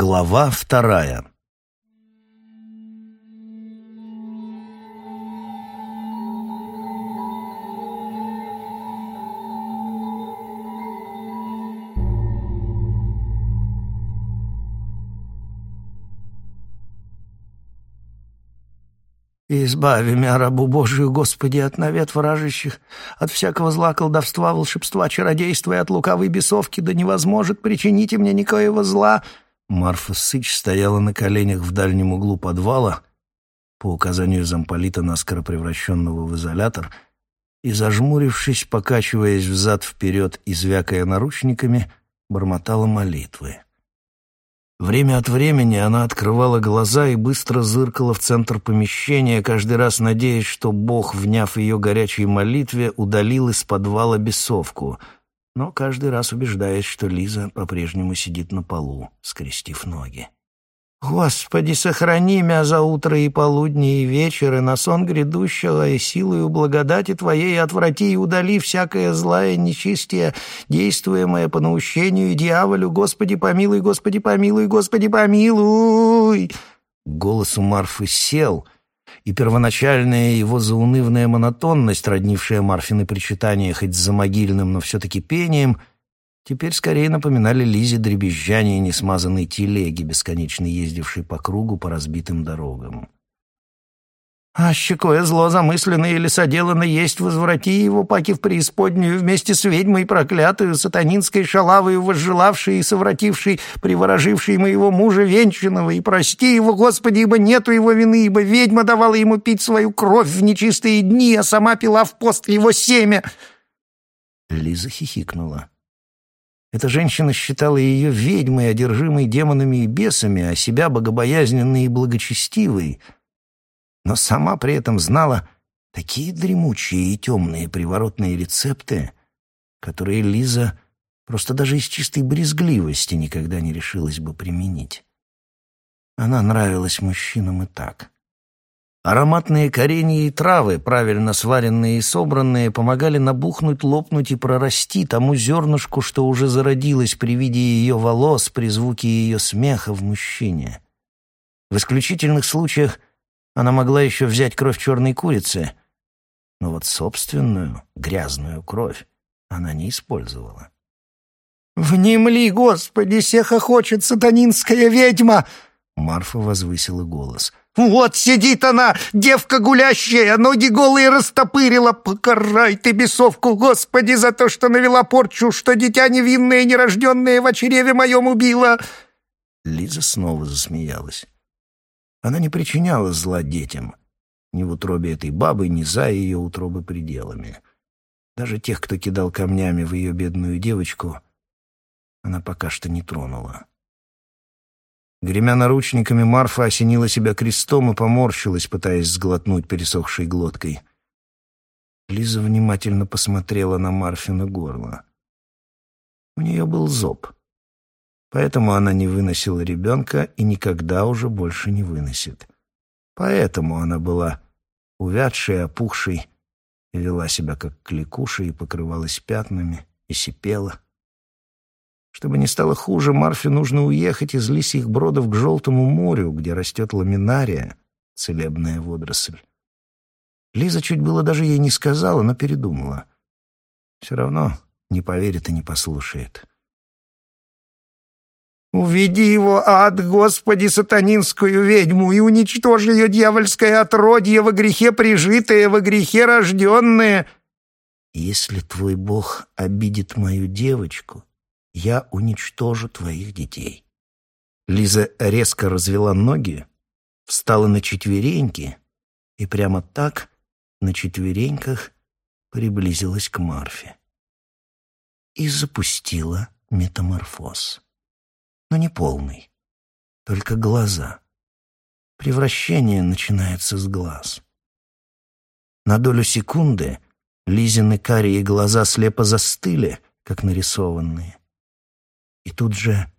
Глава вторая избави меня, рабу Божию, Господи, от навет вражащих, от всякого зла, колдовства, волшебства, чародейства и от лукавой бесовки, да невозможет причините мне никоего зла». Марфа Сыч стояла на коленях в дальнем углу подвала, по указанию замполита, наскоро превращенного в изолятор, и, зажмурившись, покачиваясь взад-вперед и звякая наручниками, бормотала молитвы. Время от времени она открывала глаза и быстро зыркала в центр помещения, каждый раз надеясь, что Бог, вняв ее горячей молитве, удалил из подвала бесовку, но каждый раз убеждаясь, что Лиза по-прежнему сидит на полу, скрестив ноги. Господи, сохрани меня за утро и полудни и вечер, и на сон грядущего, и силою благодати Твоей отврати и удали всякое злое нечистие, действуемое по наущению дьяволю. Господи, помилуй, Господи, помилуй, Господи, помилуй!» Голос у Марфы сел, и первоначальная его заунывная монотонность, роднившая Марфины причитания хоть за могильным, но все-таки пением — теперь скорее напоминали Лизе дребезжание несмазанной телеги, бесконечно ездившей по кругу по разбитым дорогам. «Аще кое зло замысленное или соделано есть, возврати его, паки в преисподнюю, вместе с ведьмой проклятую, сатанинской шалавою, возжелавшей и совратившей, приворожившей моего мужа венчанного, и прости его, Господи, ибо нету его вины, ибо ведьма давала ему пить свою кровь в нечистые дни, а сама пила в пост его семя». Лиза хихикнула. Эта женщина считала ее ведьмой, одержимой демонами и бесами, а себя богобоязненной и благочестивой, но сама при этом знала такие дремучие и темные приворотные рецепты, которые Лиза просто даже из чистой брезгливости никогда не решилась бы применить. Она нравилась мужчинам и так. Ароматные коренья и травы, правильно сваренные и собранные, помогали набухнуть, лопнуть и прорасти тому зернышку, что уже зародилось при виде ее волос, при звуке ее смеха в мужчине. В исключительных случаях она могла еще взять кровь черной курицы, но вот собственную, грязную кровь она не использовала. «Внемли, Господи, сеха хочет сатанинская ведьма!» Марфа возвысила голос — вот сидит она, девка гулящая, ноги голые растопырила. Покарай ты бесовку, Господи, за то, что навела порчу, что дитя невинное, нерожденное в чреве моем убила!» Лиза снова засмеялась. Она не причиняла зла детям, ни в утробе этой бабы, ни за ее утробы пределами. Даже тех, кто кидал камнями в ее бедную девочку, она пока что не тронула. Гремя наручниками, Марфа осенила себя крестом и поморщилась, пытаясь сглотнуть пересохшей глоткой. Лиза внимательно посмотрела на Марфина горло. У нее был зоб. Поэтому она не выносила ребенка и никогда уже больше не выносит. Поэтому она была увядшей, опухшей, и вела себя как кликуша и покрывалась пятнами, и сипела — чтобы не стало хуже, Марфе нужно уехать из лисьих бродов к Желтому морю, где растет ламинария, целебная водоросль. Лиза чуть было даже ей не сказала, но передумала. Все равно не поверит и не послушает. «Уведи его, ад, Господи, сатанинскую ведьму, и уничтожи ее дьявольское отродье во грехе прижитое, во грехе рожденное!» «Если твой Бог обидит мою девочку, я уничтожу твоих детей». Лиза резко развела ноги, встала на четвереньки и прямо так, на четвереньках, приблизилась к Марфе. И запустила метаморфоз. Но не полный, только глаза. Превращение начинается с глаз. На долю секунды Лизины карие глаза слепо застыли, как нарисованные и тут же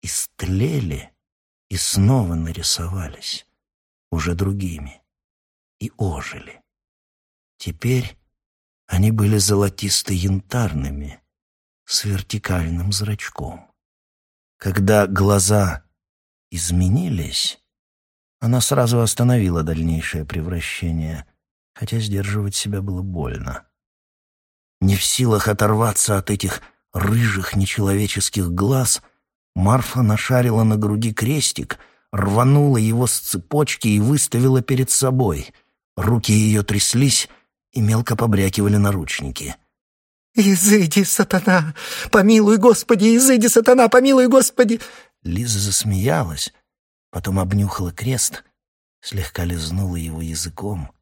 истлели и снова нарисовались, уже другими, и ожили. Теперь они были золотисто-янтарными, с вертикальным зрачком. Когда глаза изменились, она сразу остановила дальнейшее превращение, хотя сдерживать себя было больно. Не в силах оторваться от этих рыжих нечеловеческих глаз, Марфа нашарила на груди крестик, рванула его с цепочки и выставила перед собой. Руки ее тряслись и мелко побрякивали наручники. «Изыди, сатана! Помилуй, Господи! Изыди, сатана! Помилуй, Господи!» Лиза засмеялась, потом обнюхала крест, слегка лизнула его языком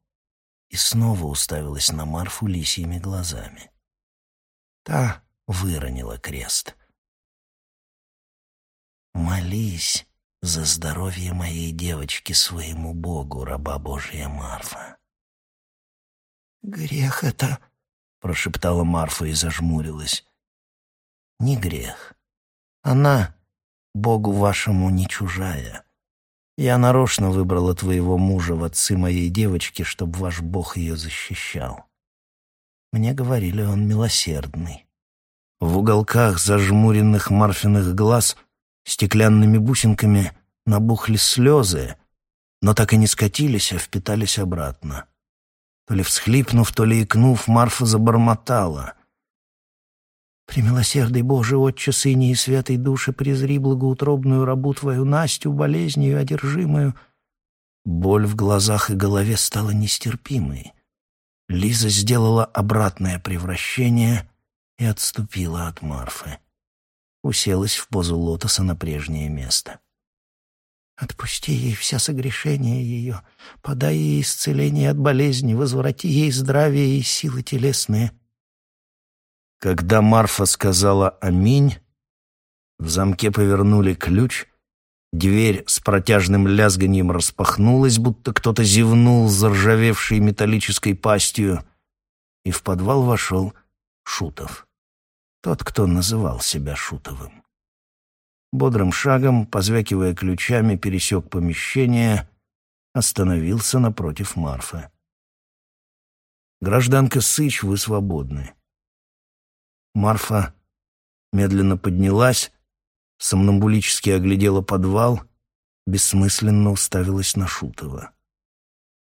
и снова уставилась на Марфу лисьими глазами. Та выронила крест. «Молись за здоровье моей девочки своему Богу, раба Божья Марфа». «Грех это», — прошептала Марфа и зажмурилась. «Не грех. Она Богу вашему не чужая. Я нарочно выбрала твоего мужа в отцы моей девочки, чтобы ваш Бог ее защищал. Мне говорили, он милосердный. В уголках зажмуренных Марфиных глаз стеклянными бусинками набухли слезы, но так и не скатились, а впитались обратно. То ли всхлипнув, то ли икнув, Марфа забормотала — Премилосердый Боже, Отче, Сыне и Святой Души, презри благоутробную рабу Твою Настю, болезнью одержимую. Боль в глазах и голове стала нестерпимой. Лиза сделала обратное превращение и отступила от Марфы. Уселась в позу лотоса на прежнее место. «Отпусти ей вся согрешения ее, подай ей исцеление от болезни, возврати ей здравие и силы телесные». Когда Марфа сказала «Аминь», в замке повернули ключ, дверь с протяжным лязганием распахнулась, будто кто-то зевнул заржавевшей металлической пастью, и в подвал вошел Шутов. Тот, кто называл себя Шутовым. Бодрым шагом, позвякивая ключами, пересек помещение, остановился напротив Марфы. «Гражданка Сыч, вы свободны. Марфа медленно поднялась, сомнамбулически оглядела подвал, бессмысленно уставилась на Шутова.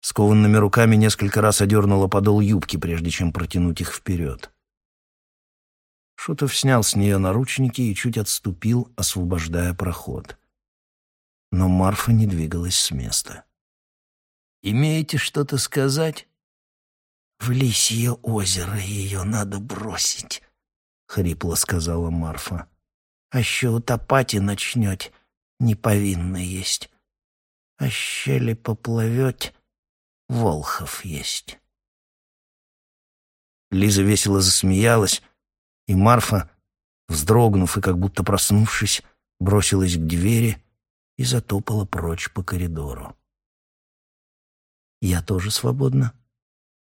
Скованными руками несколько раз одернула подол юбки, прежде чем протянуть их вперед. Шутов снял с нее наручники и чуть отступил, освобождая проход. Но Марфа не двигалась с места. «Имеете что-то сказать?» «В лисье озеро ее надо бросить», хрипло сказала Марфа. А що утопать и начнете, не есть. А щели поплывет, Волхов есть. Лиза весело засмеялась, и Марфа, вздрогнув и как будто проснувшись, бросилась к двери и затопала прочь по коридору. «Я тоже свободна?»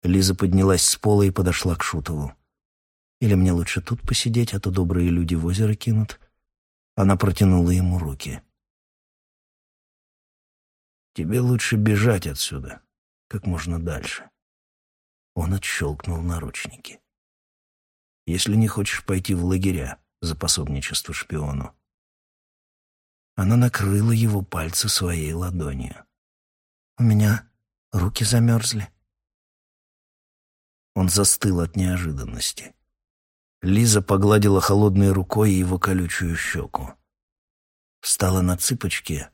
Лиза поднялась с пола и подошла к Шутову. Или мне лучше тут посидеть, а то добрые люди в озеро кинут?» Она протянула ему руки. «Тебе лучше бежать отсюда, как можно дальше». Он отщелкнул наручники. «Если не хочешь пойти в лагеря за пособничество шпиону». Она накрыла его пальцы своей ладонью. «У меня руки замерзли». Он застыл от неожиданности. Лиза погладила холодной рукой его колючую щеку. Встала на цыпочки,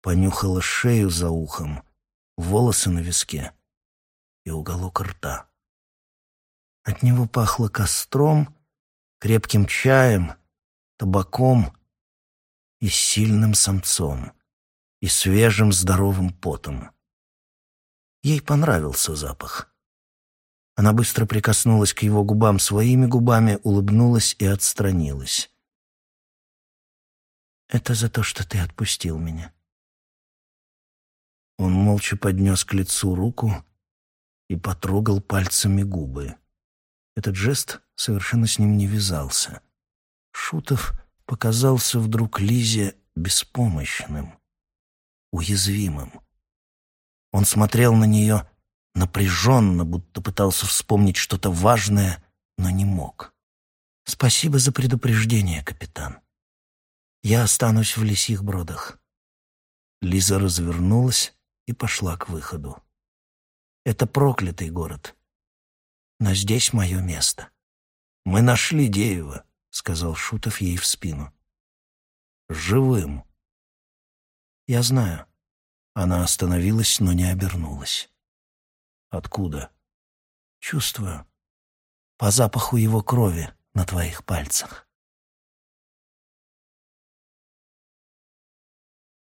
понюхала шею за ухом, волосы на виске и уголок рта. От него пахло костром, крепким чаем, табаком и сильным самцом, и свежим здоровым потом. Ей понравился запах. Она быстро прикоснулась к его губам своими губами, улыбнулась и отстранилась. «Это за то, что ты отпустил меня». Он молча поднес к лицу руку и потрогал пальцами губы. Этот жест совершенно с ним не вязался. Шутов показался вдруг Лизе беспомощным, уязвимым. Он смотрел на нее напряженно, будто пытался вспомнить что-то важное, но не мог. «Спасибо за предупреждение, капитан. Я останусь в лисих бродах. Лиза развернулась и пошла к выходу. «Это проклятый город. Но здесь мое место». «Мы нашли Деева», — сказал Шутов ей в спину. «Живым». «Я знаю». Она остановилась, но не обернулась. «Откуда?» «Чувствую. По запаху его крови на твоих пальцах».